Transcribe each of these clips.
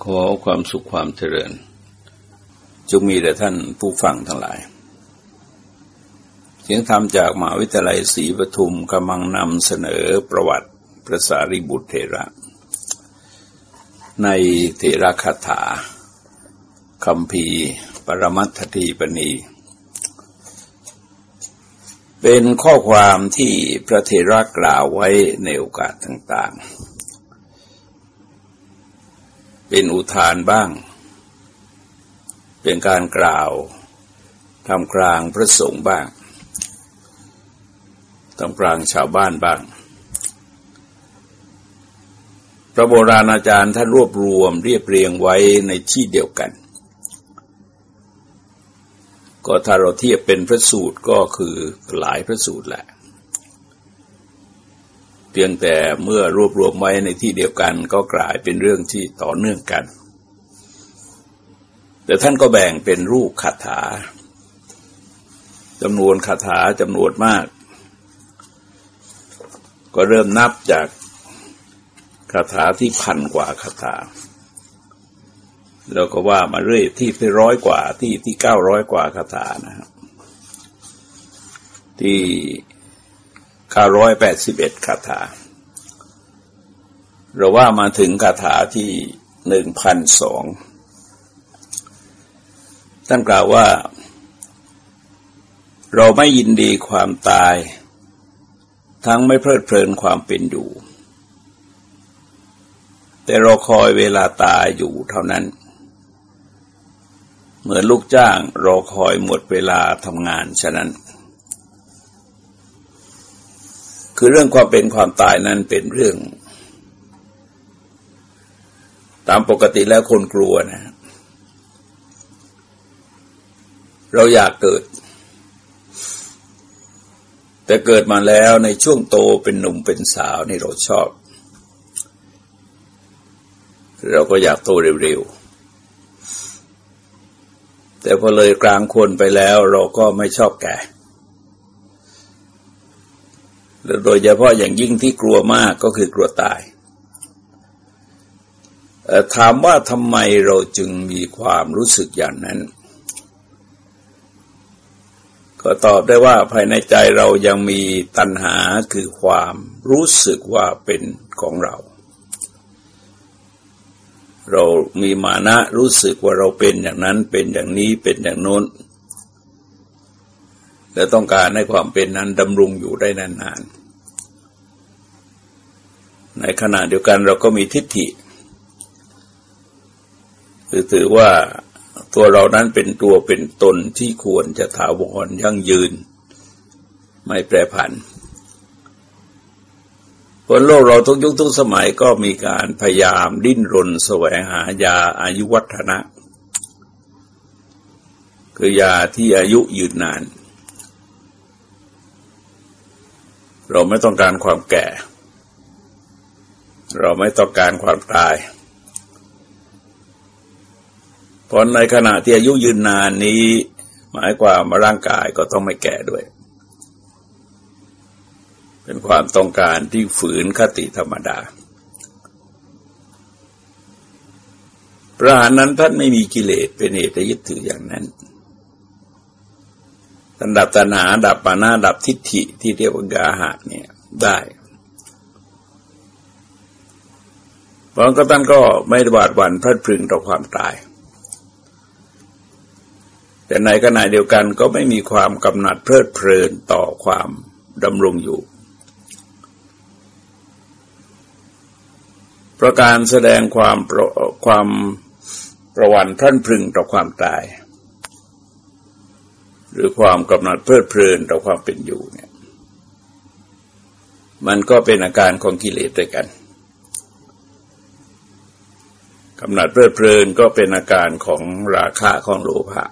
ขอความสุขความเจริญ จงมีแด่ท่านผู้ฟังทั้งหลาย เสียงธรรมจากมหาวิทยาลัยศรีปทุมกำลังนำเสนอประวัติพระสารีบุตรเทระ ในเทระคาถาคำพีปรมัตถทีปณี เป็นข้อความที่พระเทระกล่าวไว้ในโอกาสต่าง ๆ เป็นอุทานบ้าง เป็นการกล่าวทำกลางพระสงฆ์บ้างทำกลางชาวบ้านบ้าง พระโบราณอาจารย์ท่านรวบรวมเรียบเรียงไว้ในที่เดียวกัน ก็ถ้าเราเทียบเป็นพระสูตรก็คือหลายพระสูตรแหละ เพียงแต่เมื่อรวบรวมไว้ในที่เดียวกันก็กลายเป็นเรื่องที่ต่อเนื่องกัน แต่ท่านก็แบ่งเป็นรูปคาถาจำนวนคาถาจำนวนมาก ก็เริ่มนับจากคาถาที่พันกว่าคาถาแล้วก็ว่ามาเรื่อยที่ที่ร้อยกว่าที่ที่เก้าร้อยกว่าคาถานะครับ ที่ 981คาถา เราว่ามาถึงคาถาที่หนึ่งพันสองท่านกล่าวว่า เราไม่ยินดีความตาย ทั้งไม่เพลิดเพลินความเป็นอยู่ แต่เราคอยเวลาตายอยู่เท่านั้น เหมือนลูกจ้างรอคอยหมดเวลาทำงานฉะนั้น คือเรื่องความเป็นความตายนั้นเป็นเรื่อง ตามปกติแล้วคนกลัวนะ เราอยากเกิด แต่เกิดมาแล้วในช่วงโตเป็นหนุ่มเป็นสาวนี่เราชอบ เราก็อยากโตเร็วๆแต่พอเลยกลางคนไปแล้วเราก็ไม่ชอบแก่ โดยเฉพาะอย่างยิ่งที่กลัวมากก็คือกลัวตาย ถามว่าทำไมเราจึงมีความรู้สึกอย่างนั้น ก็ตอบได้ว่าภายในใจเรายังมีตัณหาคือความรู้สึกว่าเป็นของเรา เรามีมานะรู้สึกว่าเราเป็นอย่างนั้นเป็นอย่างนี้เป็นอย่างโน้น และต้องการให้ความเป็นนั้นดำรงอยู่ได้นานๆ ในขณะเดียวกันเราก็มีทิฏฐิคือถือว่าตัวเรานั้นเป็นตัวเป็นตนที่ควรจะถาวรยั่งยืน ไม่แปรผันบนโลกเราทุกยุคทุกสมัยก็มีการพยายามดิ้นรนแสวงหายาอายุวัฒนะ คือยาที่อายุยืนนาน เราไม่ต้องการความแก่ เราไม่ต้องการความตายเพราะในขณะที่อายุยืนนานนี้ หมายความว่าร่างกายก็ต้องไม่แก่ด้วย เป็นความต้องการที่ฝืนคติธรรมดาพระหานนั้นท่านไม่มีกิเลสเป็นเหตุยึดถืออย่างนั้น ท่านดับตัณหา ดับปานาดับทิฏฐิที่เรียกว่ากาหะเนี่ยได้เพราะก็ท่านก็ไม่บาดหวั่นพลัดพรึงต่อความตาย แต่ในขณะเดียวกันก็ไม่มีความกำหนัดเพลิดเพลินต่อความดำรงอยู่ ประการแสดงความความประวันพลันพรึงต่อความตาย หรือความกำหนัดเพลิดเพลินต่อความเป็นอยู่เนี่ย มันก็เป็นอาการของกิเลสด้วยกันกำหนัดเพลิดเพลินก็เป็นอาการของราคะของโลภะ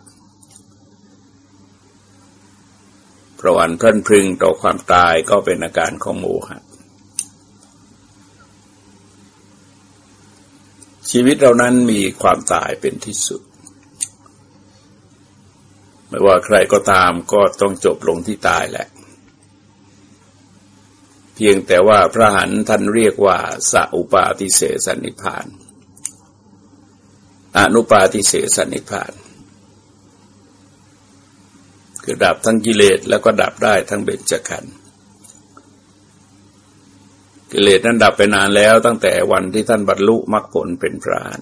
ประวันเพลินพรึงต่อความตายก็เป็นอาการของโมหะ ชีวิตเรานั้นมีความตายเป็นที่สุด ไม่ว่าใครก็ตามก็ต้องจบลงที่ตายแหละ เพียงแต่ว่าพระหันท่านเรียกว่าสัอุปาทิเสสนิพาน อนุปาทิเสสนิพาน คือดับทั้งกิเลสแล้วก็ดับได้ทั้งเบญจขันธ์กิเลสนั้นดับไปนานแล้วตั้งแต่วันที่ท่านบรรลุมรรคผลเป็นพราน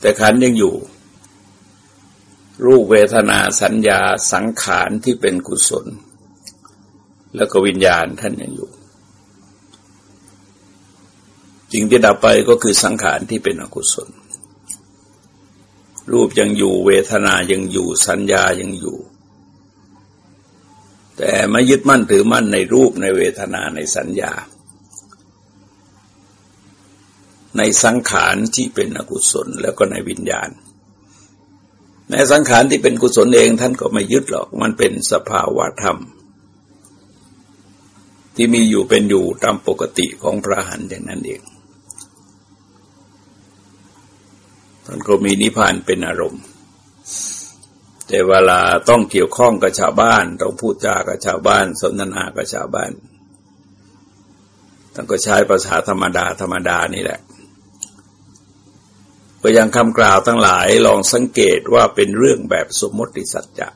แต่ขันยังอยู่ รูปเวทนาสัญญาสังขารที่เป็นกุศล แล้วก็วิญญาณท่านยังอยู่สิ่งที่ดับไปก็คือสังขารที่เป็นอกุศล รูปยังอยู่เวทนายังอยู่สัญญายังอยู่ แต่ไม่ยึดมั่นถือมั่นในรูปในเวทนาในสัญญา ในสังขารที่เป็นอกุศลแล้วก็ในวิญญาณ ในสังขารที่เป็นกุศลเองท่านก็ไม่ยึดหรอก มันเป็นสภาวะธรรม ที่มีอยู่เป็นอยู่ตามปกติของพระหันอย่างนั้นเองท่านก็มีนิพพานเป็นอารมณ์ แต่เวลาต้องเกี่ยวข้องกับชาวบ้านต้องพูดจากับชาวบ้าน สนทนากับชาวบ้านต้องก็ใช้ภาษาธรรมดาธรรมดานี่แหละ ก็ยังคำกล่าวทั้งหลายลองสังเกตว่าเป็นเรื่องแบบสมมติสัจจะ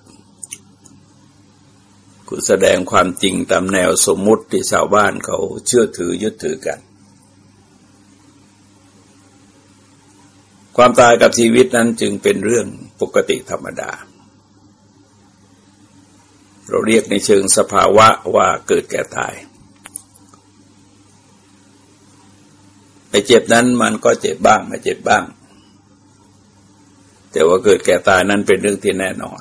คือแสดงความจริงตามแนวสมมติที่ชาวบ้านเขาเชื่อถือยึดถือกัน ความตายกับชีวิตนั้นจึงเป็นเรื่องปกติธรรมดา เราเรียกในเชิงสภาวะว่าเกิดแก่ตายไปเจ็บนั้นมันก็เจ็บบ้างไม่เจ็บบ้าง แต่ว่าเกิดแก่ตายนั้นเป็นเรื่องที่แน่นอน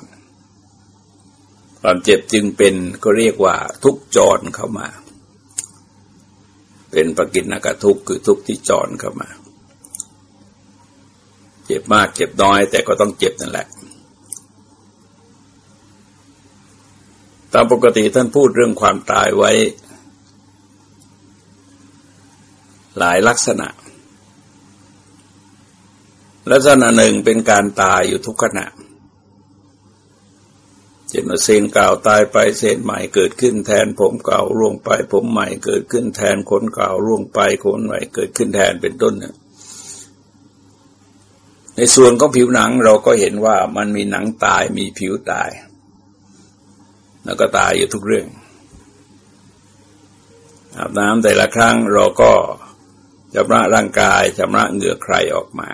ความเจ็บจึงเป็นก็เรียกว่าทุกจรเข้ามา เป็นปกินกทุกคือทุกที่จรเข้ามา เจ็บมากเจ็บน้อย แต่ก็ต้องเจ็บนั่นแหละ ตามปกติท่านพูดเรื่องความตายไว้ หลายลักษณะ ลักษณะหนึ่งเป็นการตายอยู่ทุกขณะเช่นว่าเซนเก่าตายไปเซนใหม่เกิดขึ้นแทนผมเก่าร่วงไป ผมใหม่เกิดขึ้นแทนคนเก่าร่วงไปคนใหม่เกิดขึ้นแทนเป็นต้นเนี่ยในส่วนของผิวหนังเราก็เห็นว่ามันมีหนังตายมีผิวตาย แล้วก็ตายอยู่ทุกเรื่องอาบน้ำแต่ละครั้งเราก็ชำระร่างกายชำระเหงื่อใครออกมา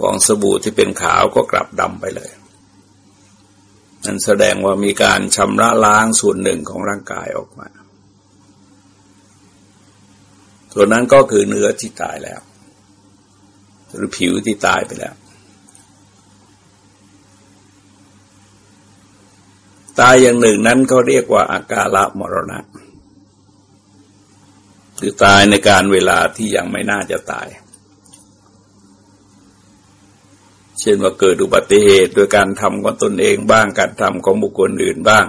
ฟองสบู่ที่เป็นขาวก็กลับดำไปเลย นั่นแสดงว่ามีการชำระล้างส่วนหนึ่งของร่างกายออกมา ส่วนนั้นก็คือเนื้อที่ตายแล้ว หรือผิวที่ตายไปแล้ว ตายอย่างหนึ่งนั้นเขาเรียกว่าอากาละมรณะคือตายในการเวลาที่ยังไม่น่าจะตาย เช่นว่าเกิดอุบัติเหตุโดยการทำของตนเองบ้างการทำของบุคคลอื่นบ้าง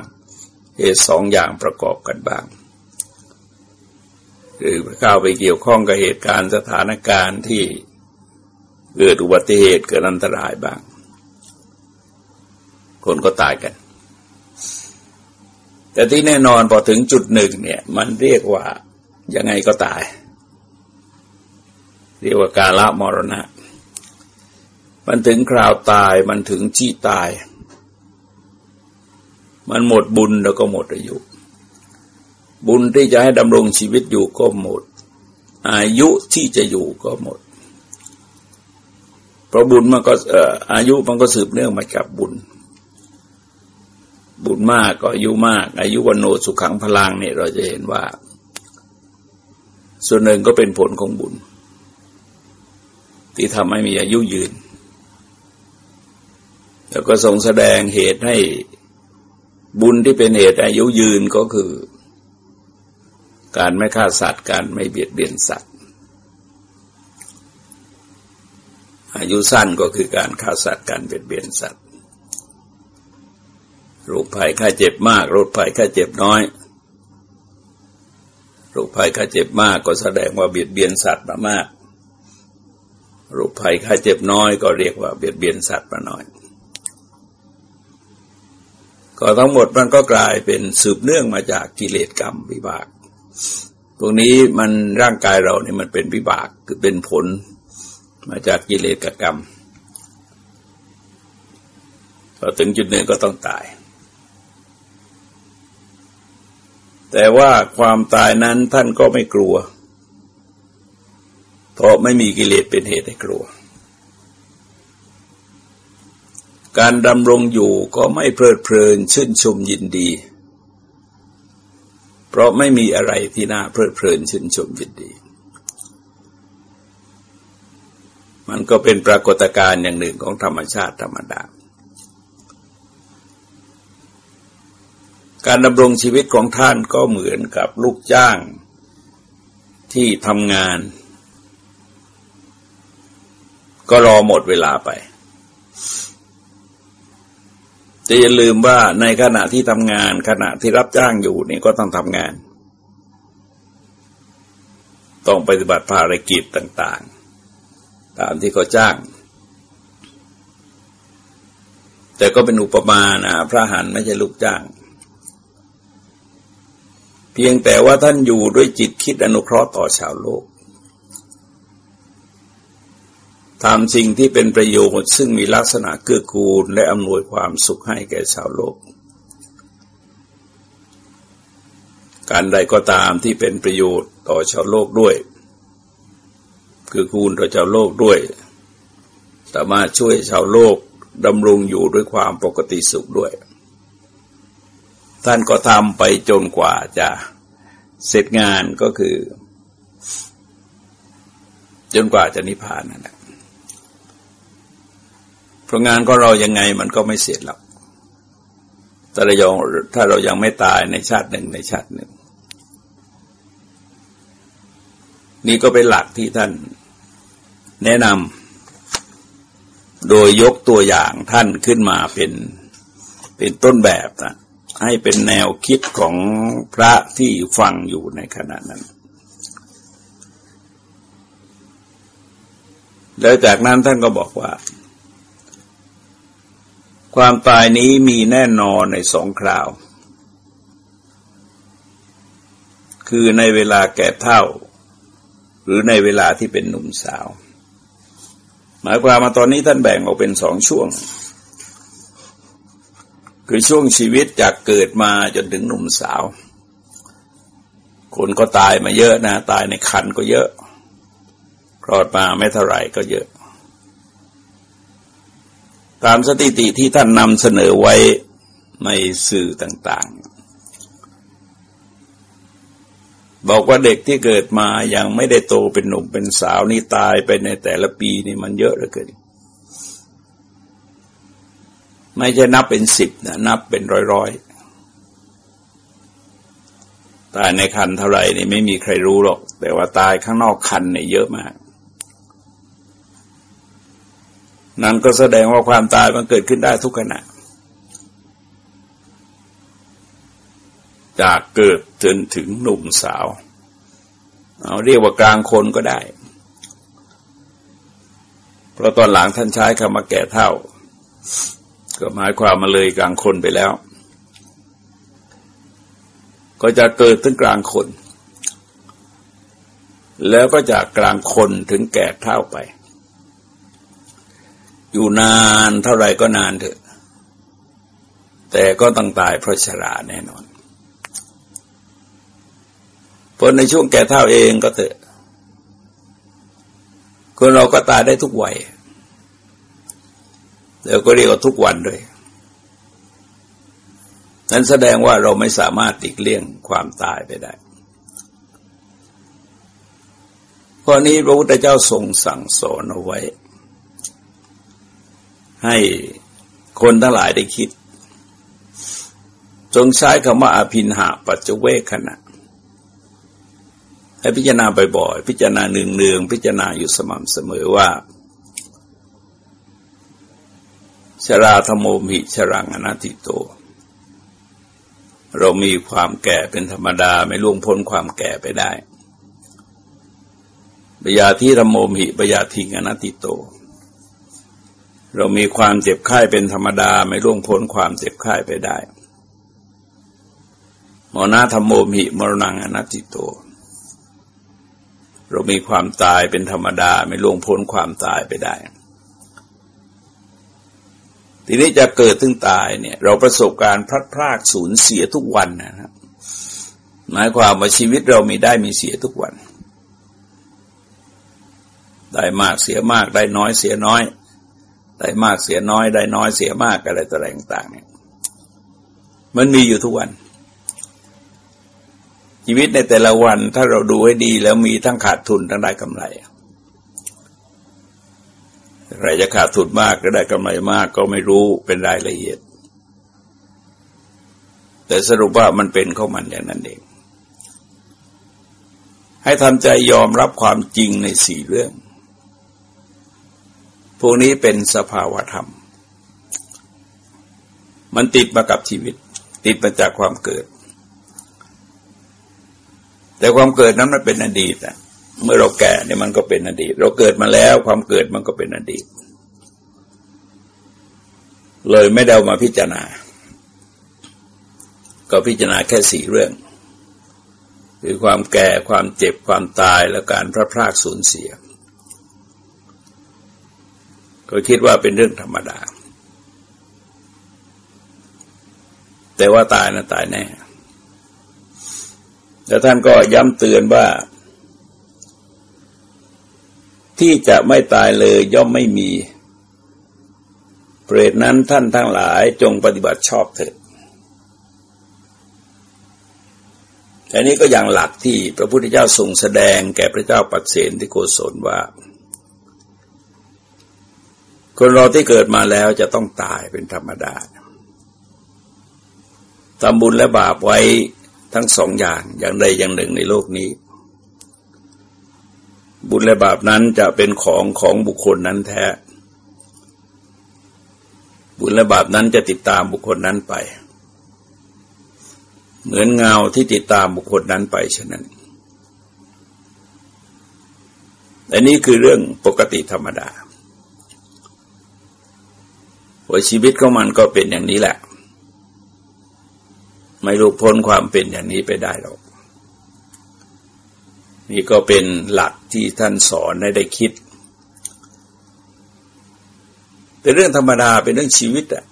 เหตุสองอย่างประกอบกันบ้างหรือเข้าไปเกี่ยวข้องกับเหตุการณ์สถานการณ์ที่เกิดอุบัติเหตุเกิดอันตรายบ้าง คนก็ตายกัน แต่ที่แน่นอนพอถึงจุดหนึ่งเนี่ย มันเรียกว่ายังไงก็ตาย เรียกว่ากาละมรณะ มันถึงคราวตายมันถึงที่ตาย มันหมดบุญแล้วก็หมดอายุ บุญที่จะให้ดำรงชีวิตอยู่ก็หมด อายุที่จะอยู่ก็หมด เพราะบุญมันก็อายุมันก็สืบเนื่องมาจากบุญ บุญมากก็อายุมาก อายุวันโนสุขังพลังเนี่ยเราจะเห็นว่า ส่วนหนึ่งก็เป็นผลของบุญ ที่ทำให้มีอายุยืน แล้วก็ทรงแสดงเหตุให้บุญที่เป็นเหตุอายุยืนก็คือ การไม่ฆ่าสัตว์ การไม่เบียดเบียนสัตว์ อายุสั้นก็คือการฆ่าสัตว์การเบียดเบียนสัตว์โรคภัยค่าเจ็บมากโรคภัยค่าเจ็บน้อยโรคภัยค่าเจ็บมากก็แสดงว่าเบียดเบียนสัตว์มามากโรคภัยค่าเจ็บน้อยก็เรียกว่าเบียดเบียนสัตว์มาน้อย ก็ทั้งหมดมันก็กลายเป็นสืบเนื่องมาจากกิเลสกรรมวิบากพวกนี้มันร่างกายเราเนี่ยมันเป็นวิบากคือเป็นผลมาจากกิเลสกรรมพอถึงจุดหนึ่งก็ต้องตาย แต่ว่าความตายนั้นท่านก็ไม่กลัว เพราะไม่มีกิเลสเป็นเหตุให้กลัว การดำรงอยู่ก็ไม่เพลิดเพลินชื่นชมยินดี เพราะไม่มีอะไรที่น่าเพลิดเพลินชื่นชมยินดี มันก็เป็นปรากฏการณ์อย่างหนึ่งของธรรมชาติธรรมดา การดำรงชีวิตของท่านก็เหมือนกับลูกจ้างที่ทำงาน ก็รอหมดเวลาไป แต่อย่าลืมว่าในขณะที่ทำงาน ขณะที่รับจ้างอยู่นี่ก็ต้องทำงาน ต้องปฏิบัติภารกิจต่าง ๆ ตามที่เขาจ้าง แต่ก็เป็นอุปมานะพระหันไม่ใช่ลูกจ้าง เพียงแต่ว่าท่านอยู่ด้วยจิตคิดอนุเคราะห์ต่อชาวโลก ทำสิ่งที่เป็นประโยชน์ซึ่งมีลักษณะเกื้อกูลและอำนวยความสุขให้แก่ชาวโลก การใดก็ตามที่เป็นประโยชน์ต่อชาวโลกด้วย คือคูณต่อชาวโลกด้วย สามารถช่วยชาวโลกดำรงอยู่ด้วยความปกติสุขด้วย ท่านก็ทำไปจนกว่าจะเสร็จงานก็คือ จนกว่าจะนิพพานนั่นแหละ เพราะงานก็เรายังไงมันก็ไม่เสร็จหรอกแต่เรายังถ้าเรายังไม่ตายในชาติหนึ่งในชาติหนึ่ง นี่ก็เป็นหลักที่ท่านแนะนำโดยยกตัวอย่างท่านขึ้นมาเป็นเป็นต้นแบบนะให้เป็นแนวคิดของพระที่ฟังอยู่ในขณะนั้น แล้วจากนั้นท่านก็บอกว่า ความตายนี้มีแน่นอนในสองคราว คือในเวลาแก่เท่า หรือในเวลาที่เป็นหนุ่มสาว หมายความมาตอนนี้ท่านแบ่งออกเป็นสองช่วง คือช่วงชีวิตจากเกิดมาจนถึงหนุ่มสาว คนก็ตายมาเยอะนะ ตายในคันก็เยอะคลอดมาไม่เท่าไหร่ก็เยอะ ตามสถิติที่ท่านนำเสนอไว้ในสื่อต่างๆ บอกว่าเด็กที่เกิดมายังไม่ได้โตเป็นหนุ่มเป็นสาวนี่ตายไปในแต่ละปีนี่มันเยอะเหลือเกินไม่ใช่นับเป็นสิบนะนับเป็นร้อยร้อยตายในคันเท่าไหร่นี่ไม่มีใครรู้หรอก แต่ว่าตายข้างนอกคันเนี่ยเยอะมาก นั่นก็แสดงว่าความตายมันเกิดขึ้นได้ทุกขณะ จากเกิดจนถึงหนุ่มสาว เอาเรียกว่ากลางคนก็ได้ เพราะตอนหลังท่านใช้คำว่าแก่เท่า ก็หมายความมาเลยกลางคนไปแล้ว ก็จะเกิดถึงกลางคน แล้วก็จากกลางคนถึงแก่เท่าไป อยู่นานเท่าไรก็นานเถอะ แต่ก็ต้องตายเพราะชราแน่นอน เพราะในช่วงแก่เท่าเองก็เถอะ คนเราก็ตายได้ทุกวัยแล้วก็เรียกว่าทุกวันด้วย นั้นแสดงว่าเราไม่สามารถติกเลี่ยงความตายไปได้ข้อนี้พระพุทธเจ้าทรงสั่งสอนเอาไว้ ให้คนทั้งหลายได้คิดจงใช้คำว่าอภินหาปัจจเวคขณะ ให้พิจารณาบ่อยๆพิจารณาเนืองๆพิจารณาอยู่สม่ำเสมอว่าชราธโมมิชรังอนัติโต เรามีความแก่เป็นธรรมดาไม่ล่วงพ้นความแก่ไปได้ปยาที่ธโมมิปยาทิงอนัติโต เรามีความเจ็บไข้เป็นธรรมดาไม่ล่วงพ้นความเจ็บไข้ไปได้มรณะธรรมโมมิมรณังอนัติโต เรามีความตายเป็นธรรมดาไม่ล่วงพ้นความตายไปได้ ทีนี้จะเกิดถึงตายเนี่ย เราประสบการณ์พลัดพรากสูญเสียทุกวันนะครับหมายความว่าชีวิตเรามีได้มีเสียทุกวัน ได้มากเสียมากได้น้อยเสียน้อย ได้มากเสียน้อย ได้น้อยเสียมากอะไรต่างต่างเนี่ยมันมีอยู่ทุกวัน ชีวิตในแต่ละวันถ้าเราดูให้ดีแล้วมีทั้งขาดทุนทั้งได้กำไรใครจะขาดทุนมากก็ได้กำไรมากก็ไม่รู้เป็นรายละเอียด แต่สรุปว่ามันเป็นขอมันอย่างนั้นเอง ให้ทำใจยอมรับความจริงในสี่เรื่อง พวกนี้เป็นสภาวธรรม มันติดมากับชีวิต ติดมาจากความเกิด แต่ความเกิดนั้นมันเป็นอดีตอะเมื่อเราแก่เนี่ยมันก็เป็นอดีต เราเกิดมาแล้วความเกิดมันก็เป็นอดีต เลยไม่ได้มาพิจารณา ก็พิจารณาแค่สี่เรื่องคือความแก่ความเจ็บความตายและการพระพรากสูญเสีย ก็คิดว่าเป็นเรื่องธรรมดา แต่ว่าตายนะตายแน่แต่ท่านก็ย้ำเตือนว่า ที่จะไม่ตายเลยย่อมไม่มีเปรตนั้นท่านทั้งหลายจงปฏิบัติชอบเถิดอันนี้ก็อย่างหลักที่พระพุทธเจ้าทรงแสดงแก่พระเจ้าปัจเสนที่โกศลว่า คนเราที่เกิดมาแล้วจะต้องตายเป็นธรรมดาทำบุญและบาปไว้ทั้งสองอย่างอย่างใดอย่างหนึ่งในโลกนี้ บุญและบาปนั้นจะเป็นของของบุคคลนั้นแท้ บุญและบาปนั้นจะติดตามบุคคลนั้นไป เหมือนเงาที่ติดตามบุคคลนั้นไปฉะนั้นอันนี้คือเรื่องปกติธรรมดา ว่าชีวิตของมันก็เป็นอย่างนี้แหละ ไม่รู้พ้นความเป็นอย่างนี้ไปได้หรอก นี่ก็เป็นหลักที่ท่านสอนให้ได้คิด เป็นเรื่องธรรมดาเป็นเรื่องชีวิตอะ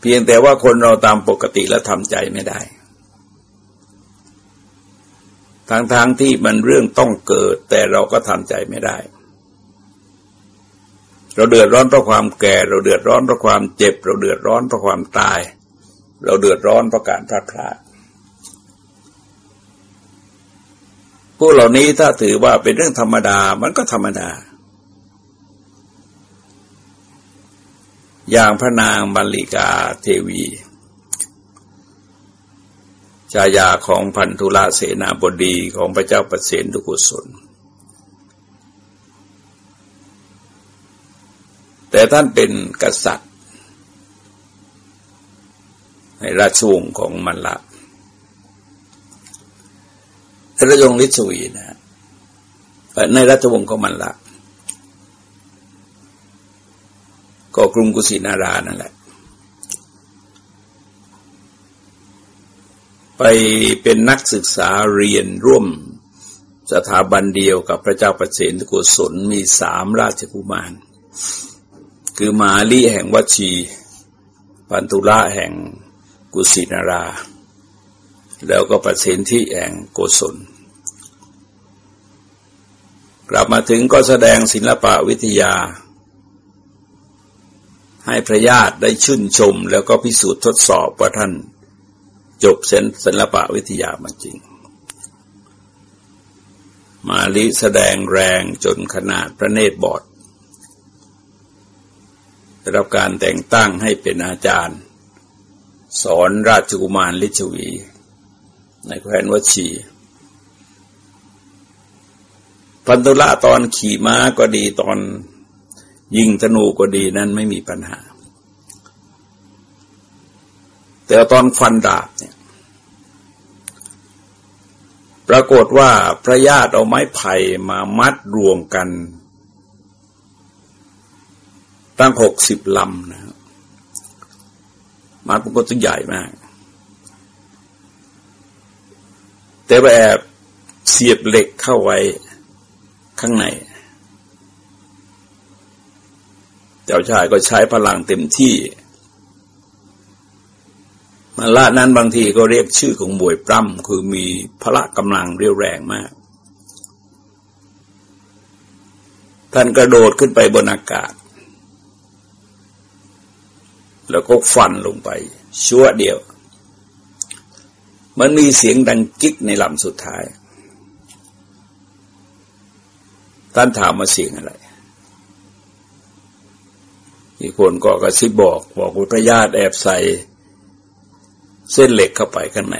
เพียงแต่ว่าคนเราตามปกติแล้วทำใจไม่ได้ทางทางที่มันเรื่องต้องเกิด แต่เราก็ทำใจไม่ได้ เราเดือดร้อนเพราะความแก่ เราเดือดร้อนเพราะความเจ็บ เราเดือดร้อนเพราะความตาย เราเดือดร้อนเพราะการพลาดพลาดพวกเหล่านี้ถ้าถือว่าเป็นเรื่องธรรมดา มันก็ธรรมดา อย่างพระนางบัลลิกาเทวีชายาของพันธุลาเสนาบดีของพระเจ้าประเสนทุกุศล แต่ท่านเป็นกษัตริย์ ในราชวงศ์ของมันละพระยงฤทธิ์วีนะในราชวงศ์ของมันละก็กรุงกุสินารานั่นแหละ ไปเป็นนักศึกษาเรียนร่วมสถาบันเดียวกับพระเจ้าประเสนทกุศลมีสามราชกุมาร คือมาลีแห่งวัชีปันตุละแห่งกุสินารา แล้วก็ประสิทธิแห่งโกศล กลับมาถึงก็แสดงศิลปะวิทยา ให้พระญาติได้ชื่นชม แล้วก็พิสูจน์ทดสอบว่าท่านจบเซนศิลปะวิทยามาจริง มาลิแสดงแรงจนขนาดพระเนตรบอด ได้รับการแต่งตั้งให้เป็นอาจารย์ สอนราชกุมารลิชวี ในแคว้นวชีพันธุละตอนขี่ม้าก็ดีตอนยิงธนูก็ดีนั้นไม่มีปัญหา แต่ตอนฟันดาบเนี่ยปรากฏว่าพระญาติเอาไม้ไผ่มามัดรวมกัน ตั้งหกสิบลำนะมาป็นคนตัวใหญ่มาก แต่ว่าแอบเสียบเหล็กเข้าไว้ข้างใน เจ้าชายก็ใช้พลังเต็มที่มาละนั้นบางทีก็เรียกชื่อของบวยปล้ำคือมีพละกำลังเรียวแรงมาก ท่านกระโดดขึ้นไปบนอากาศ แล้วก็ฟันลงไปชั่วเดียว มันมีเสียงดังกิ๊กในลำสุดท้ายท่านถามมาเสียงอะไร อีกคนก็กระซิบบอก บอกว่าพระญาติแอบใส่ เส้นเหล็กเข้าไปข้างใน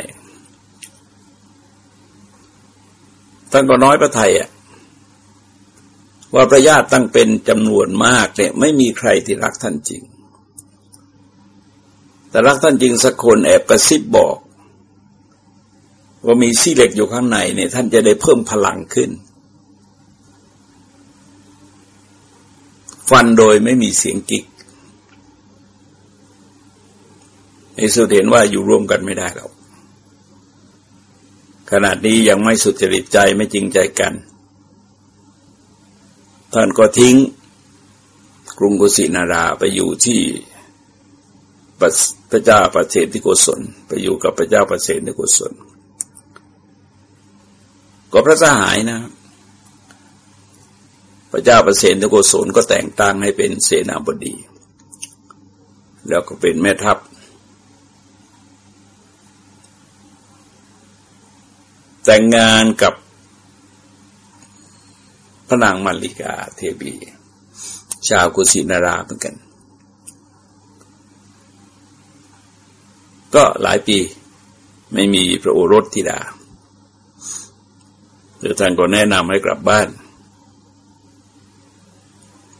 ท่านก็น้อยพระไทยอะว่าพระญาติตั้งเป็นจำนวนมากเนี่ยไม่มีใครที่รักท่านจริง แต่รักท่านจริงสักคนแอบกระซิบบอก ว่ามีซี่เหล็กอยู่ข้างในเนี่ยท่านจะได้เพิ่มพลังขึ้น ฟันโดยไม่มีเสียงกิกในสุดเห็นว่าอยู่ร่วมกันไม่ได้หรอกขนาดนี้ยังไม่สุจริตใจไม่จริงใจกัน ท่านก็ทิ้งกรุงกุสินาราไปอยู่ที่ พระเจ้าประเสฐที่โกศลไปอยู่กับพระเจ้าประเสฐที่โกศลก็พระสหายนะ พระเจ้าประเสฐที่โกศลก็แต่งตั้งให้เป็นเสนาบดี แล้วก็เป็นแม่ทัพ แต่งงานกับพระนางมาริกาเทบี ชาวกุสินาราเหมือนกัน ก็หลายปีไม่มีพระโอรสธิดาหรือท่านก็แนะนำให้กลับบ้าน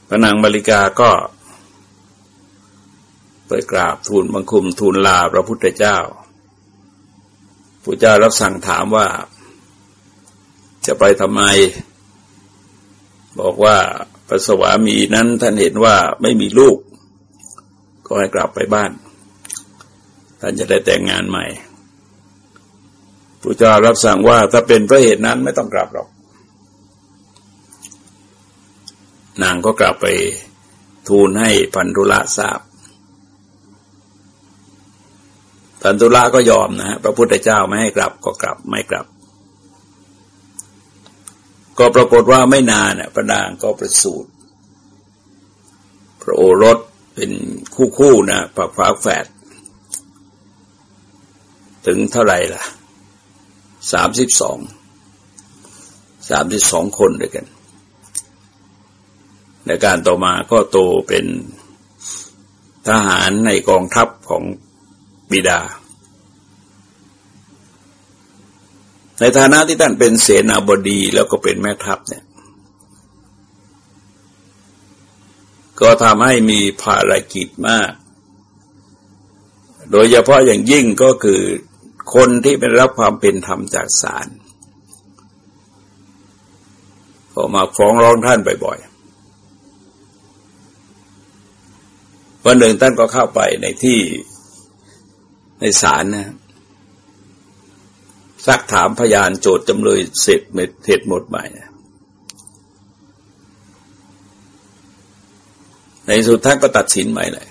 พระนางมาริกาก็ไปกราบทูลบังคุมทูลลาพระพุทธเจ้าพระเจ้ารับสั่งถามว่า จะไปทำไม บอกว่าพระสวามีนั้นท่านเห็นว่าไม่มีลูก ก็ให้กลับไปบ้าน ท่านจะได้แต่งงานใหม่พระเจ้ารับสั่งว่าถ้าเป็นเพราะเหตุนั้นไม่ต้องกลับหรอก นางก็กลับไปทูลให้พันธุละทราบ พันธุละก็ยอมนะฮะพระพุทธเจ้าไม่ให้กลับก็กลับไม่กลับ ก็ปรากฏว่าไม่นานพระนางก็ประสูติพระโอรสเป็นคู่คู่นะผักฝาแฝด ถึงเท่าไหร่ล่ะสามสิบสองสามสิบสองคนด้วยกัน ในการต่อมาก็โตเป็นทหารในกองทัพของบิดา ในฐานะที่ท่านเป็นเสนาบดีแล้วก็เป็นแม่ทัพเนี่ย ก็ทำให้มีภารกิจมาก โดยเฉพาะอย่างยิ่งก็คือ คนที่เป็นรับความเป็นธรรมจากศาลก็มาฟ้องร้องท่านบ่อยๆวันหนึ่งท่านก็เข้าไปในที่ในศาลนะซักถามพยานโจทย์จำเลยเสร็จเสร็จหมดใหม่ในสุดท้ายก็ตัดสินใหม่เลย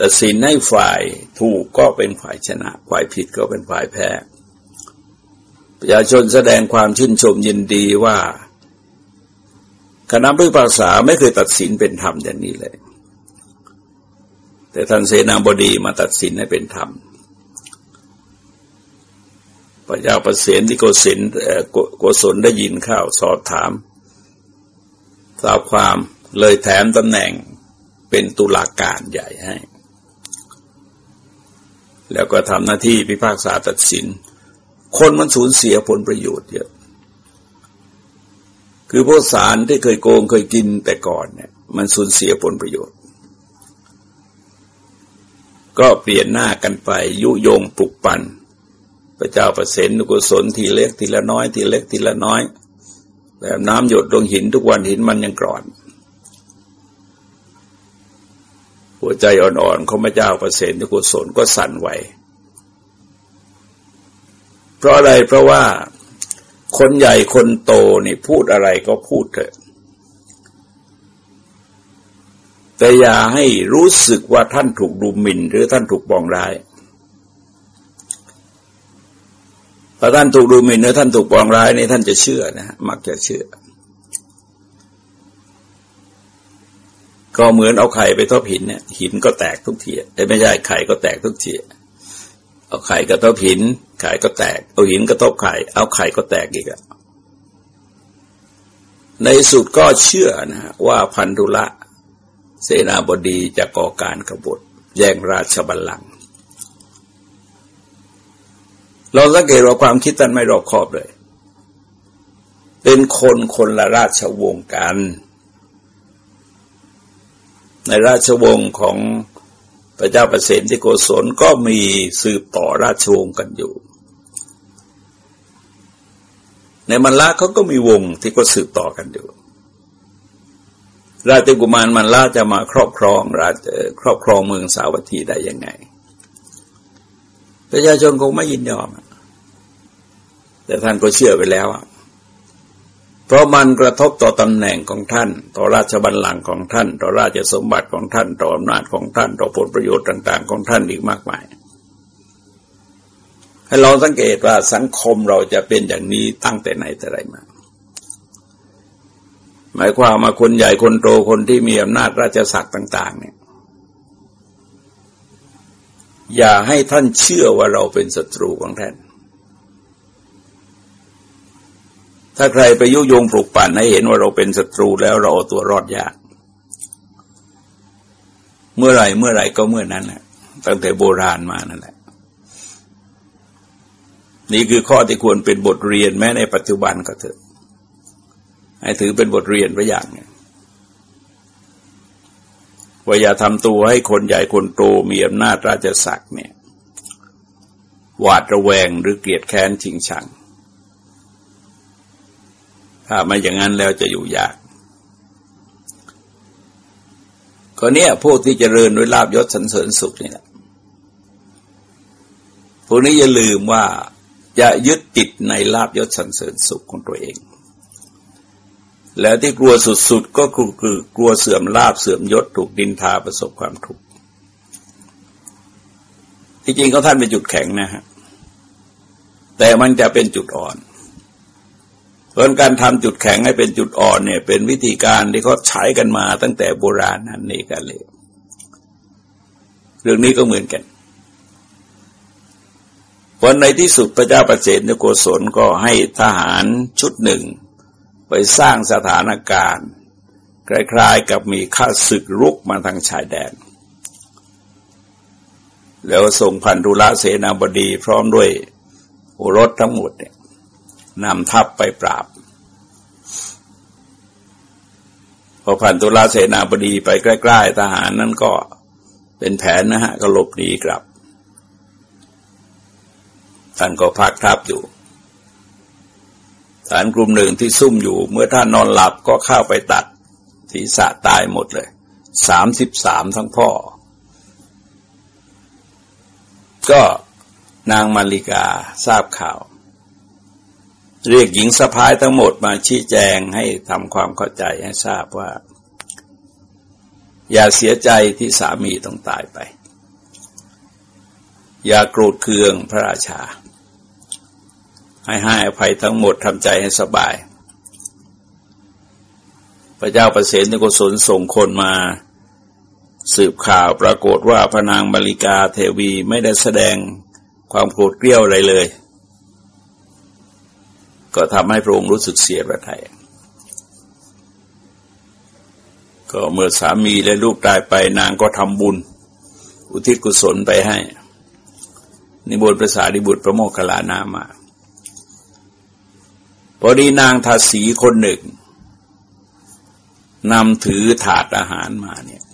ตัดสินให้ฝ่ายถูกก็เป็นฝ่ายชนะ ฝ่ายผิดก็เป็นฝ่ายแพ้ ประชาชนแสดงความชื่นชมยินดีว่า คณะผู้ภาษาไม่เคยตัดสินเป็นธรรมอย่างนี้เลย แต่ท่านเสนาบดีมาตัดสินให้เป็นธรรมพระเจ้าประเสนที่โกศลโกศลได้ยินข้าวสอบถามทราบความเลยแถมตำแหน่งเป็นตุลาการใหญ่ให้ แล้วก็ทำหน้าที่พิพากษาตัดสิน คนมันสูญเสียผลประโยชน์เยอะ คือพวกสารที่เคยโกงเคยกินแต่ก่อนเนี่ย มันสูญเสียผลประโยชน์ ก็เปลี่ยนหน้ากันไปยุยงปลุกปั่นพระเจ้าประเสนกุศลทีเล็กทีละน้อยทีเล็กทีละน้อยแบบน้ำหยดลงหินทุกวันหินมันยังกร่อน หัวใจอ่อนๆของพระเจ้าประเสนกุศลก็สั่นไหว เพราะอะไรเพราะว่าคนใหญ่คนโตนี่พูดอะไรก็พูดเถอะ แต่อย่าให้รู้สึกว่าท่านถูกดูหมิ่น หรือท่านถูกปองร้ายพอท่านถูกดูหมิ่นหรือท่านถูกปองร้ายนี่ท่านจะเชื่อนะมักจะเชื่อ ก็เหมือนเอาไข่ไปทบหินเนี่ยหินก็แตกทุกทีแต่ไม่ใช่ไข่ก็แตกทุกทีเอาไข่กระทบหิน ไข่ก็แตก เอาหินกระทบไข่ เอาไข่ก็แตกอีกอะในสุดก็เชื่อนะว่าพันธุละ เสนาบดีจะก่อการกบฏแย่งราชบัลลังก์เราสังเกตว่าความคิดท่านไม่รอบคอบเลย เป็นคนคนละราชวงศ์กัน ในราชวงศ์ของพระเจ้าประเสนที่โกศลก็มีสืบต่อราชวงศ์กันอยู่ ในมันละเขาก็มีวงที่ก็สืบต่อกันอยู่ ราชกุมารมันละจะมาครอบครองราชครอบครองเมืองสาวัตถีได้ยังไง ประชาชนคงไม่ยินยอมแต่ท่านก็เชื่อไปแล้ว เพราะมันกระทบต่อตำแหน่งของท่าน ต่อราชบัลลังก์ของท่าน ต่อราชสมบัติของท่าน ต่ออำนาจของท่าน ต่อผลประโยชน์ต่าง ๆ ของท่านอีกมากมาย ให้เราสังเกตว่าสังคมเราจะเป็นอย่างนี้ตั้งแต่ไหนแต่ไรมา หมายความมาคนใหญ่คนโตคนที่มีอำนาจราชศักดิ์ต่าง ๆ เนี่ยอย่าให้ท่านเชื่อว่าเราเป็นศัตรูของท่าน ถ้าใครไปยุยงปลุกปั่นให้เห็นว่าเราเป็นศัตรูแล้วเราเอาตัวรอดยาก เมื่อไรเมื่อไรก็เมื่อนั้นแหละตั้งแต่โบราณมานั่นแหละ นี่คือข้อที่ควรเป็นบทเรียนแม้ในปัจจุบันก็เถอะ ให้ถือเป็นบทเรียนไว้อย่างเนี่ยว่าอย่าทำตัวให้คนใหญ่คนโตมีอำนาจราชศักดิ์เนี่ย หวาดระแวงหรือเกลียดแค้นชิงชัง ถ้าไม่อย่างนั้นแล้วจะอยู่ยากก็เนี้ยพวกที่จเจริญด้วยลาบยศสันเสริญสุขนี่แหละพวกนี้อย่าลืมว่าจะยึดติดในลาบยศสันเสริญสุขของตัวเอง แล้วที่กลัวสุดๆก็คือกลัวเสื่อมลาบเสื่อมยศถูกดินทาประสบความทุกข์ที่จริงเขาท่านเป็นจุดแข็งนะฮะแต่มันจะเป็นจุดอ่อน เพราะการทำจุดแข็งให้เป็นจุดอ่อนเนี่ย เป็นวิธีการที่เขาใช้กันมาตั้งแต่โบราณนั่นนี่กันเลย เรื่องนี้ก็เหมือนกันวันในที่สุดพระเจ้าประเสนโกศลก็ให้ทหารชุดหนึ่ง ไปสร้างสถานการณ์คล้ายๆกับมีข้าศึกรุกมาทางชายแดน แล้วส่งพันธุละเสนาบดีพร้อมด้วยโอรสทั้งหมดเนี่ย นำทัพไปปราบ พอพันตุลาเสนาบดีไปใกล้ ๆ ทหารนั้นก็เป็นแผนนะฮะ ก็หลบหนีกลับ ท่านก็พักทัพอยู่ฐานกลุ่มหนึ่งที่ซุ่มอยู่ เมื่อท่านนอนหลับก็เข้าไปตัดศีรษะตายหมดเลยสามสิบสามทั้งพ่อ ก็นางมาริกาทราบข่าว เรียกหญิงสะพ้ายทั้งหมดมาชี้แจงให้ทำความเข้าใจให้ทราบว่า อย่าเสียใจที่สามีต้องตายไป อย่าโกรธเคืองพระราชา ให้ให้อภัยทั้งหมดทำใจให้สบาย พระเจ้าประเสนกุศลส่งคนมาสืบข่าวปรากฏว่าพระนางมาริกาเทวีไม่ได้แสดงความโกรธเกรี้ยวอะไรเลย ก็ทำให้พระองค์รู้สึกเสียประทัยก็เมื่อสามีและลูกตายไปนางก็ทำบุญ อุทิศกุศลไปให้ นิบนพระสารีบุตรพระโมคคัลลานามาพอดีนางทาสีคนหนึ่งนำถือถาดอาหารมาเนี่ย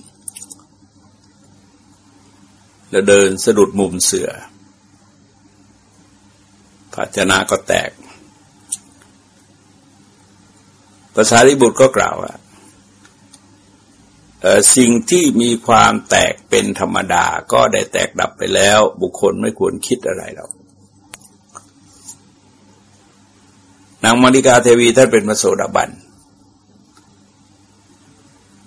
แล้วเดินสะดุดมุมเสือ ภาชนะก็แตก ภาษาริบุตรก็กล่าวว่าสิ่งที่มีความแตกเป็นธรรมดาก็ได้แตกดับไปแล้ว บุคคลไม่ควรคิดอะไรหรอกนางมาริกาเทวีท่านเป็นพระโสดาบัน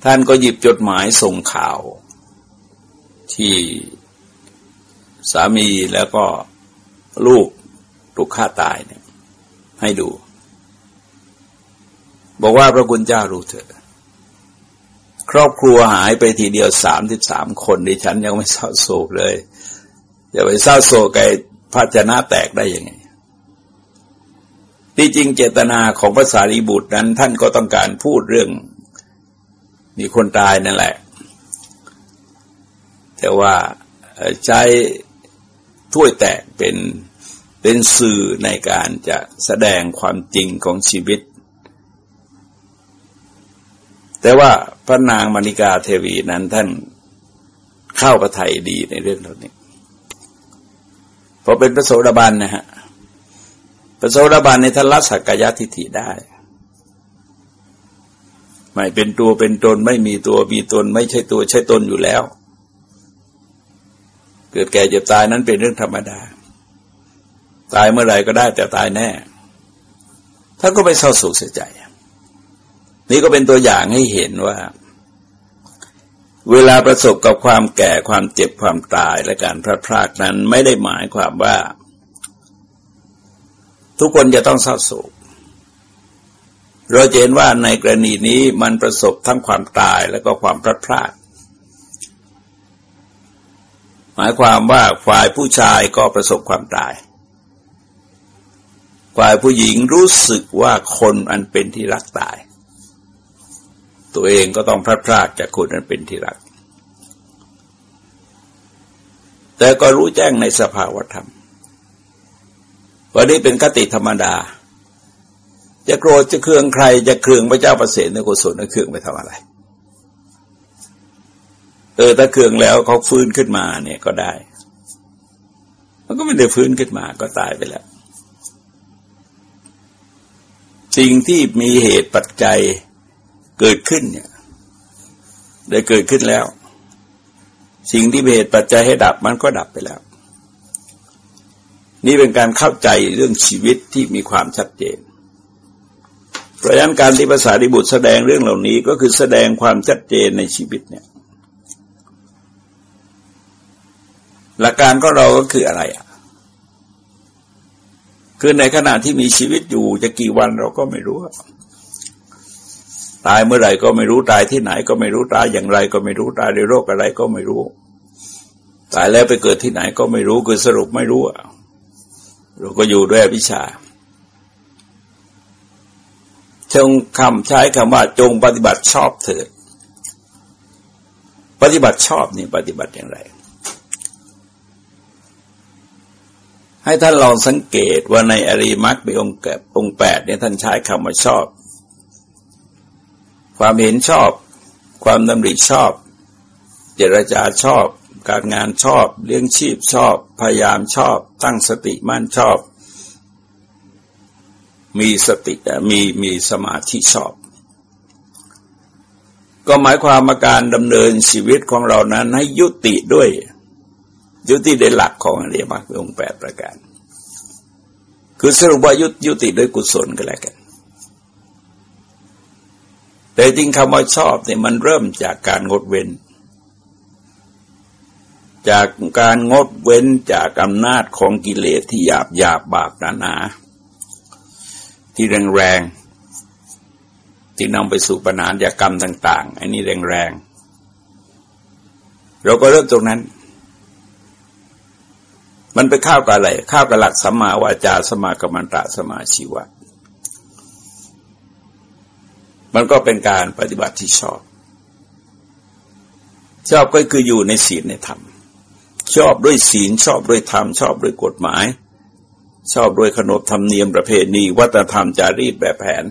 ท่านก็หยิบจดหมายส่งข่าว ที่สามีแล้วก็ลูกถูกฆ่าตายเนี่ยให้ดู บอกว่าพระคุณเจ้ารู้เถอะ ครอบครัวหายไปทีเดียวสามสิบสามคนดิฉันยังไม่เศร้าโศกเลยอย่าไปเศร้าโศกไอ้ภาชนะแตกได้ยังไงที่จริงเจตนาของภาษารีบุตรนั้น ท่านก็ต้องการพูดเรื่อง มีคนตายนั่นแหละ แต่ว่าใช้ถ้วยแตกเป็นเป็นสื่อในการจะแสดงความจริงของชีวิต แต่ว่าพระนางมณิกาเทวีนั้นท่านเข้าประไทยดีในเรื่องเหล่านี้พอเป็นพระโสดาบันนะฮะพระโสดาบันในทัละสักกายทิฏฐิได้ ไม่เป็นตัวเป็นตนไม่มีตัวมีตน ไม่ใช่ตัวใช่ตนอยู่แล้ว เกิดแก่เจ็บตายนั้นเป็นเรื่องธรรมดา ตายเมื่อไหร่ก็ได้แต่ตายแน่ท่านก็ไปเศร้าโศกเสียใจ นี่ก็เป็นตัวอย่างให้เห็นว่า เวลาประสบกับความแก่ความเจ็บความตายและการพลาดพลาดนั้นไม่ได้หมายความว่า ทุกคนจะต้องเศร้าโศกเราเห็นว่าในกรณีนี้มันประสบทั้งความตายและก็ความพลาดพลาด หมายความว่าฝ่ายผู้ชายก็ประสบความตาย ฝ่ายผู้หญิงรู้สึกว่าคนอันเป็นที่รักตาย ตัวเองก็ต้องพลาดพลาดจากคนนั้นเป็นที่รัก แต่ก็รู้แจ้งในสภาวธรรมวันนี้เป็นกติธรรมดา จะโกรธจะเคืองใคร จะเคืองพระเจ้าประเสริฐในกุศลนเคืองไปทำอะไร เออถ้าเคืองแล้วเขาฟื้นขึ้นมาเนี่ยก็ได้ มันก็ไม่ได้ฟื้นขึ้นมาก็ตายไปแล้ว สิ่งที่มีเหตุปัจจัย เกิดขึ้นเนี่ย ได้เกิดขึ้นแล้ว สิ่งที่เหตุปัจจัยให้ดับมันก็ดับไปแล้ว นี่เป็นการเข้าใจเรื่องชีวิตที่มีความชัดเจนเพราะฉะนั้นการที่ภาษาดิบุตรแสดงเรื่องเหล่านี้ก็คือแสดงความชัดเจนในชีวิตเนี่ย หลักการก็เราก็คืออะไรอะคือในขณะที่มีชีวิตอยู่จะกี่วันเราก็ไม่รู้ ตายเมื่อไหร่ก็ไม่รู้ตายที่ไหนก็ไม่รู้ตายอย่างไรก็ไม่รู้ตายด้วยโรคอะไรก็ไม่รู้ ตายแล้วไปเกิดที่ไหนก็ไม่รู้คือสรุปไม่รู้เราก็อยู่ด้วยวิชาจงคำใช้คำว่าจงปฏิบัติชอบเถิด ปฏิบัติชอบนี่ปฏิบัติอย่างไร ให้ท่านลองสังเกตว่าในอริมักมีองค์แปดองค์แปดเนี่ยท่านใช้คำว่าชอบ ความเห็นชอบ ความดำริชอบ เจรจาชอบ การงานชอบ เลี้ยงชีพชอบ พยายามชอบ ตั้งสติมั่นชอบ มีสติมีมีสมาธิชอบ ก็หมายความมาการดำเนินชีวิตของเรานั้นให้ยุติด้วย ยุติในหลักของอริยมรรคองแปดประการ คือสรุปว่ายุยุติด้วยกุศลก็แล้วกัน แต่จริงคำว่าชอบเนี่ยมันเริ่มจากการงดเว้น จากการงดเว้นจากอำนาจของกิเลสที่หยาบหยาบบาปหนาหนาที่แรงแรงที่นำไปสู่ปัญหาจากกรรมต่าง ๆ อันนี้แรงแรงเราก็เริ่มตรงนั้น มันไปข้าวกับอะไรข้าวกับหลักสัมมาวาจาสมากัมมันตะสมาชีวะ มันก็เป็นการปฏิบัติที่ชอบ ชอบก็คืออยู่ในศีลในธรรม ชอบด้วยศีลชอบด้วยธรรม ชอบด้วยกฎหมาย ชอบด้วยขนบธรรมเนียมประเพณีวัฒนธรรมจารีตแบบแผน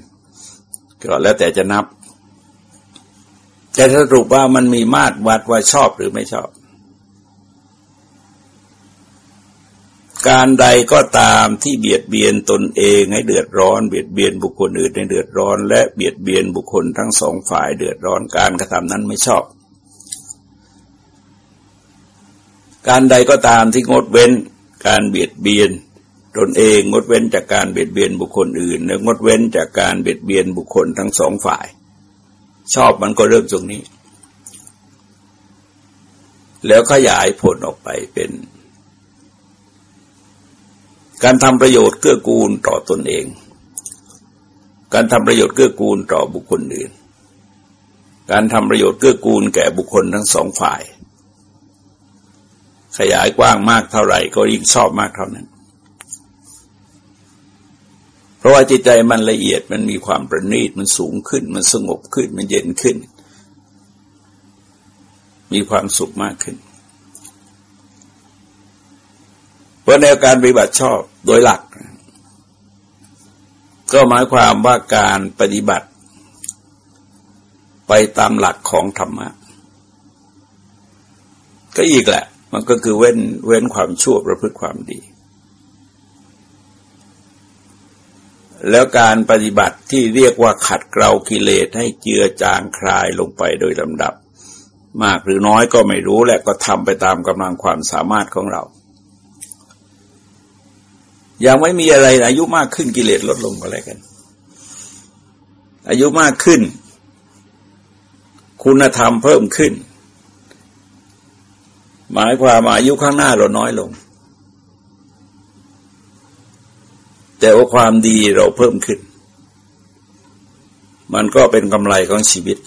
ก็แล้วแต่จะนับจะสรุปว่ามันมีมาตรวัดว่าชอบหรือไม่ชอบ การใดก็ตามที่เบียดเบียนตนเองให้เดือดร้อน เบียดเบียนบุคคลอื่นให้เดือดร้อน และเบียดเบียนบุคคลทั้งสองฝ่ายเดือดร้อนการกระทำนั้นไม่ชอบ การใดก็ตามที่งดเว้นการเบียดเบียนตนเองงดเว้นจากการเบียดเบียนบุคคลอื่นและงดเว้นจากการเบียดเบียนบุคคลทั้งสองฝ่าย ชอบมันก็เริ่มตรงนี้ แล้วขยายผลออกไปเป็น การทำประโยชน์เกื้อกูลต่อตนเอง การทำประโยชน์เกื้อกูลต่อบุคคลอื่น การทำประโยชน์เกื้อกูลแก่บุคคลทั้งสองฝ่าย ขยายกว้างมากเท่าไหร่ก็ยิ่งชอบมากเท่านั้น เพราะว่าจิตใจมันละเอียดมันมีความประณีตมันสูงขึ้น มันสงบขึ้นมันเย็นขึ้น มีความสุขมากขึ้น เพ ราะแนวการปฏิบัติชอบโดยหลัก ก็หมายความว่าการปฏิบัติ ไปตามหลักของธรรมะ ก็อีกแหละ มันก็คือเว้นเว้นความชั่วประพฤติความดี แล้วการปฏิบัติที่เรียกว่าขัดเกลากิเลสให้เจือจางคลายลงไปโดยลำดับ มากหรือน้อยก็ไม่รู้แหละก็ทำไปตามกำลังความสามารถของเรา ยังไม่มีอะไรอายุมากขึ้นกิเลสลดลงก็แล้วกัน อายุมากขึ้น คุณธรรมเพิ่มขึ้น หมายความอายุข้างหน้าเราน้อยลง แต่ว่าความดีเราเพิ่มขึ้น มันก็เป็นกำไรของชีวิต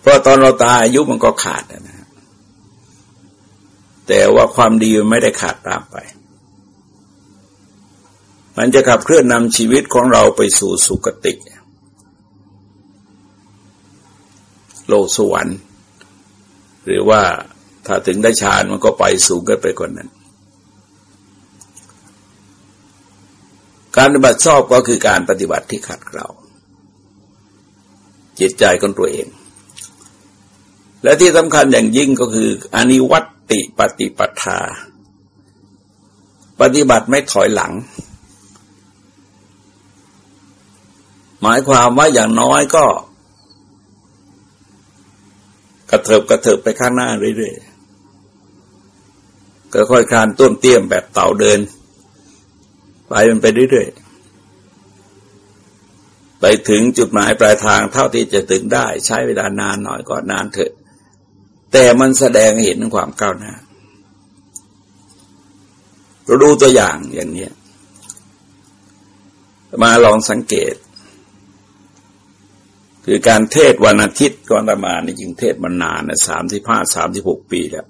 เพราะตอนเราตายอายุมันก็ขาดนะ แต่ว่าความดีมันไม่ได้ขาดตามไป มันจะขับเคลื่อนนำชีวิตของเราไปสู่สุคติ โลกสวรรค์ หรือว่าถ้าถึงได้ฌานมันก็ไปสูงขึ้นไปกว่านนั้น การปฏิบัติชอบก็คือการปฏิบัติที่ขัดเกลาจิตใจของตัวเอง และที่สำคัญอย่างยิ่งก็คืออนิวัต ปฏิปทา ปฏิบัติไม่ถอยหลัง หมายความว่าอย่างน้อยก็กระเถิบกระเถิบไปข้างหน้าเรื่อยๆก็ค่อยคลานต้นเตี้ยมแบบเต่าเดิน ไปมันไปเรื่อยๆ ไปถึงจุดหมายปลายทางเท่าที่จะถึงได้ ใช้เวลานานหน่อยก็นานเถอะ แต่มันแสดงเห็นความก้าวหน้า เราดูตัวอย่างอย่างนี้มาลองสังเกต คือการเทศวันอาทิตย์ก่อนประมานี่จริงเทศมานานนะสามสิบห้าสามสิบหกปีแล้ว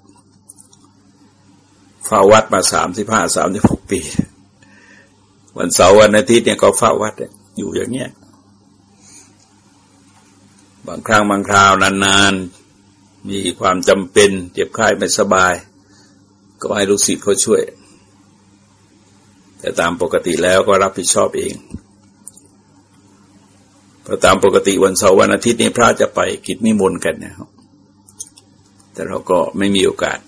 ฝ้าวัดมาสามสิบห้าสามสิบหกปี วันเสาร์วันอาทิตย์เนี่ยก็เฝ้าวัดอยู่อย่างเงี้ยบางครั้งบางคราว นานๆ มีความจำเป็นเจ็บไข้ไม่สบาย ก็ให้ลูกศิษย์เขาช่วย แต่ตามปกติแล้วก็รับผิดชอบเองเพราะตามปกติวันเสาร์วันอาทิตย์นี้พระจะไปกิจนิมนต์กันนะครับ แต่เราก็ไม่มีโอกาส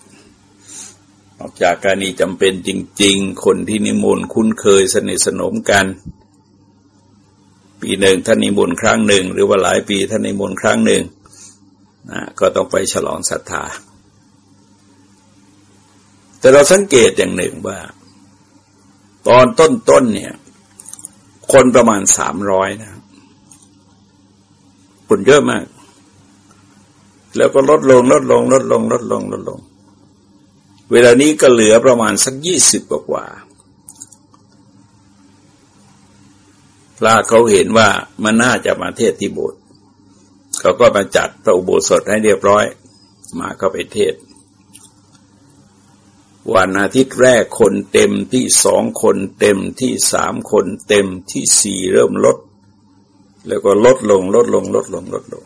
ออกจากการนี้จำเป็นจริง ๆ คนที่นิมนต์คุ้นเคยสนิทสนมกัน ปีหนึ่งท่านนิมนต์ครั้งหนึ่ง หรือว่าหลายปีท่านนิมนต์ครั้งหนึ่ง นะก็ต้องไปฉลองศรัทธา แต่เราสังเกตอย่างหนึ่งว่า ตอนต้นๆเนี่ย คนประมาณสามร้อยนะคนเยอะมาก แล้วก็ลดลงลดลงลดลงลดลงลดลง เวลานี้ก็เหลือประมาณสักยี่สิบกว่าพระเขาเห็นว่ามันน่าจะมาเทศที่โบสถ์ เขาก็มาจัดพระอุโบสถให้เรียบร้อย มาเข้าไปเทศ วันอาทิตย์แรกคนเต็มที่สองคนเต็มที่สามคนเต็มที่สี่เริ่มลด แล้วก็ลดลงลดลงลดลงลดลง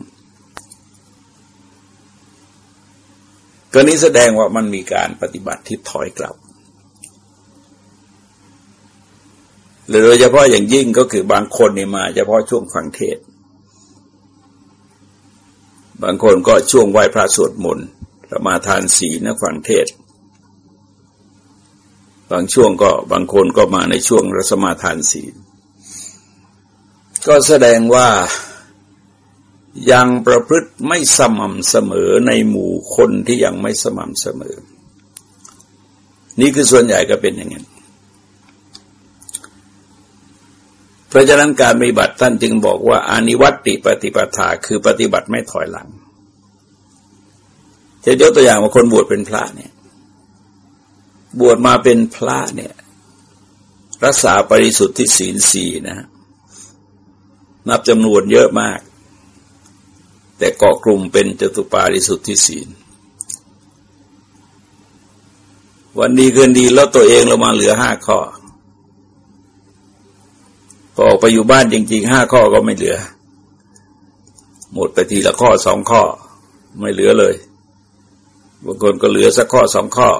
ก็นี้แสดงว่ามันมีการปฏิบัติที่ถอยกลับโดยเฉพาะอย่างยิ่งก็คือบางคนนี่มา เฉพาะช่วงฟังเทศ บางคนก็ช่วงไหว้พระสวดมนต์แล้วมาทานศีลนะฟังเทศ บางช่วงก็บางคนก็มาในช่วงรัศมาทานศีล ก็แสดงว่ายังประพฤติไม่สม่ำเสมอในหมู่คนที่ยังไม่สม่ำเสมอ นี่คือส่วนใหญ่ก็เป็นอย่างนั้น เพราะฉะนั้นการปฏิบัติท่านจึงบอกว่าอานิวัติปฏิปทาคือปฏิบัติไม่ถอยหลังจะยกตัวอย่างว่าคนบวชเป็นพระเนี่ย บวชมาเป็นพระเนี่ย รักษาปริสุทธิ์ที่ศีลสี่นะ นับจำนวนเยอะมาก แต่เกาะกลุ่มเป็นจตุปาริสุทธิ์ที่ศีล วันดีเกินดีแล้วตัวเองเรามาเหลือห้าข้อ พอออกไปอยู่บ้านจริงๆห้าข้อก็ไม่เหลือ หมดไปทีละข้อสองข้อ ไม่เหลือเลยบางคนก็เหลือสักข้อสองข้อ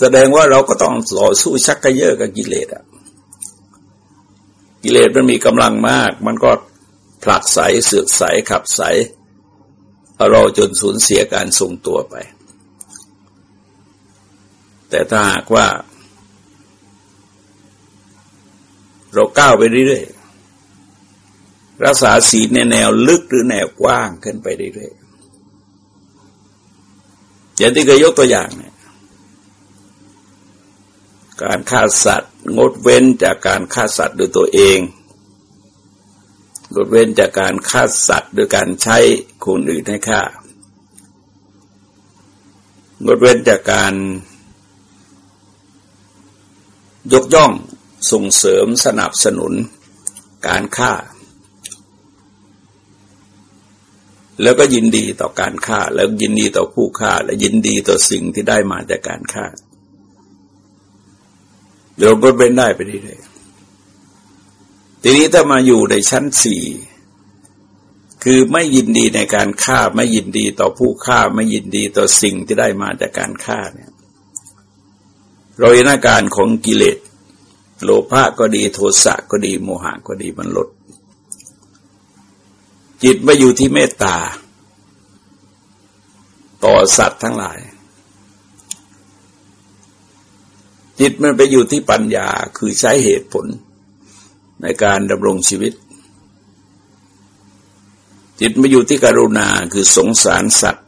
แสดงว่าเราก็ต้องต่อสู้ชักกระเยอะกับกิเลสอะกิเลสมันมีกำลังมาก มันก็ผลักใสเสือกใสขับใสเราจนสูญเสียการทรงตัวไป แต่ถ้าหากว่า เราก้าวไปเรื่อยๆ รักษาศีลในแนวลึกหรือแนวกว้างขึ้นไปเรื่อยๆ อย่างที่เคยยกตัวอย่างเนี่ยการฆ่าสัตว์ งดเว้นจากการฆ่าสัตว์ด้วยตัวเอง งดเว้นจากการฆ่าสัตว์ด้วยการใช้คนอื่นให้ฆ่างดเว้นจากการยกย่อง ส่งเสริมสนับสนุนการฆ่า แล้วก็ยินดีต่อการฆ่า แล้วยินดีต่อผู้ฆ่า และยินดีต่อสิ่งที่ได้มาจากการฆ่าเดี๋ยวก็เป็นได้ไปเรื่อยๆทีนี้ถ้ามาอยู่ในชั้นสี่คือไม่ยินดีในการฆ่าไม่ยินดีต่อผู้ฆ่าไม่ยินดีต่อสิ่งที่ได้มาจากการฆ่าเนี่ยเราเห็นอาการของกิเลส โลภะก็ดีโทสะก็ดีโมหะก็ดีมันลด จิตมาอยู่ที่เมตตา ต่อสัตว์ทั้งหลาย จิตมันไปอยู่ที่ปัญญาคือใช้เหตุผลในการดำรงชีวิต จิตมาอยู่ที่กรุณาคือสงสารสัตว์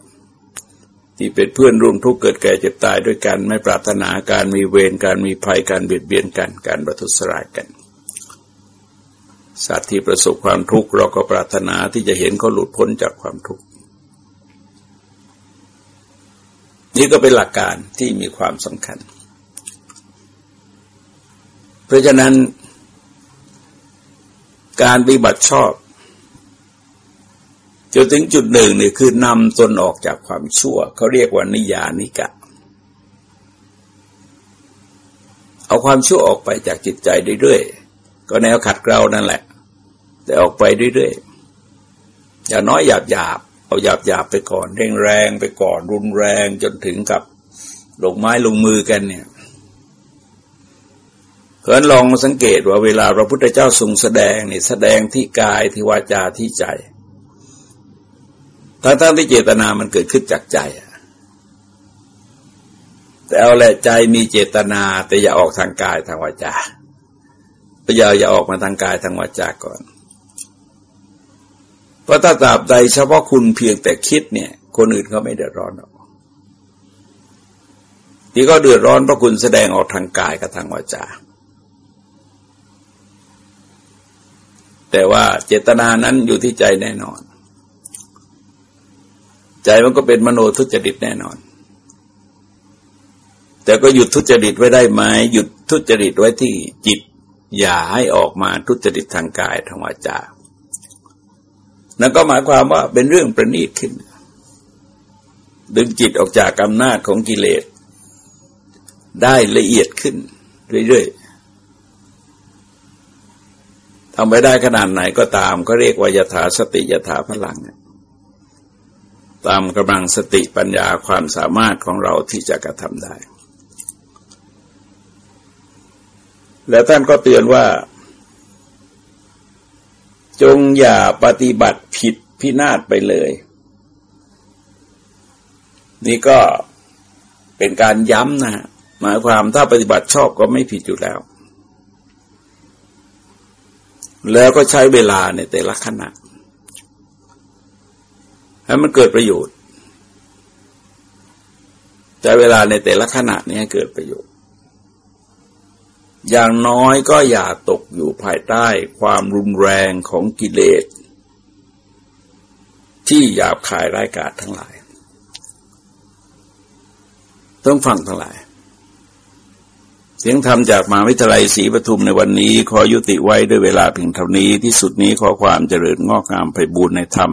ที่เป็นเพื่อนร่วมทุกข์เกิดแก่เจ็บตายด้วยกันไม่ปรารถนาการมีเวรการมีภัยการเบียดเบียนกันการประทุษร้ายกัน สัตว์ที่ประสบความทุกข์เราก็ปรารถนาที่จะเห็นเขาหลุดพ้นจากความทุกข์นี่ก็เป็นหลักการที่มีความสำคัญ เพราะฉะนั้น การปฏิบัติชอบ จนถึงจุดหนึ่งเนี่ยคือนำตนออกจากความชั่วเขาเรียกว่านิยานิกะ เอาความชั่วออกไปจากจิตใจเรื่อยๆก็แนวขัดเกลานั่นแหละ แต่ออกไปเรื่อยๆอย่าน้อยหยาบหยาบเอาหยาบหยาบไปก่อนเร่งแรงไปก่อนรุนแรงจนถึงกับลงไม้ลงมือกันเนี่ยเพราะลองสังเกตว่าเวลาพระพุทธเจ้าทรงแสดงนี่แสดงที่กายที่วาจาที่ใจ ทั้งๆที่เจตนามันเกิดขึ้นจากใจแต่เอาแหละใจมีเจตนา แต่อย่าออกทางกายทางวาจาพยายาอย่าออกมาทางกายทางวาจาก่อน เพราะถ้าตราบใดเฉพาะคุณเพียงแต่คิดเนี่ย คนอื่นเขาไม่เดือดร้อนหรอกที่ก็เดือดร้อนเพราะคุณแสดงออกทางกายกับทางวาจา แต่ว่าเจตนานั้นอยู่ที่ใจแน่นอน ใจมันก็เป็นมโนทุจริตแน่นอน แต่ก็หยุดทุจริตไว้ได้ไหมหยุดทุจริตไว้ที่จิต อย่าให้ออกมาทุจริตทางกายทางวาจานั่นก็หมายความว่าเป็นเรื่องประณีตขึ้น ดึงจิตออกจากอำนาจของกิเลส ได้ละเอียดขึ้น เรื่อยๆทำไปได้ขนาดไหนก็ตาม ก็เรียกว่ายถาสติยถาพลัง ตามกำลังสติปัญญาความสามารถของเราที่จะกระทำได้ แล้วท่านก็เตือนว่า จงอย่าปฏิบัติผิดพินาศไปเลย นี่ก็เป็นการย้ำนะ หมายความถ้าปฏิบัติชอบก็ไม่ผิดอยู่แล้ว แล้วก็ใช้เวลาในแต่ละขณะ ให้มันเกิดประโยชน์แต่เวลาในแต่ละขณะนี้เกิดประโยชน์ อย่างน้อยก็อย่าตกอยู่ภายใต้ความรุนแรงของกิเลส ที่หยาบคายร้ายกาจทั้งหลาย ต้องฟังทั้งหลาย เสียงธรรมจากมหาวิทยาลัยศรีปทุมในวันนี้ ขอยุติไว้ด้วยเวลาเพียงเท่านี้ที่สุดนี้ขอความเจริญงอกงามไปบูรณนธรรม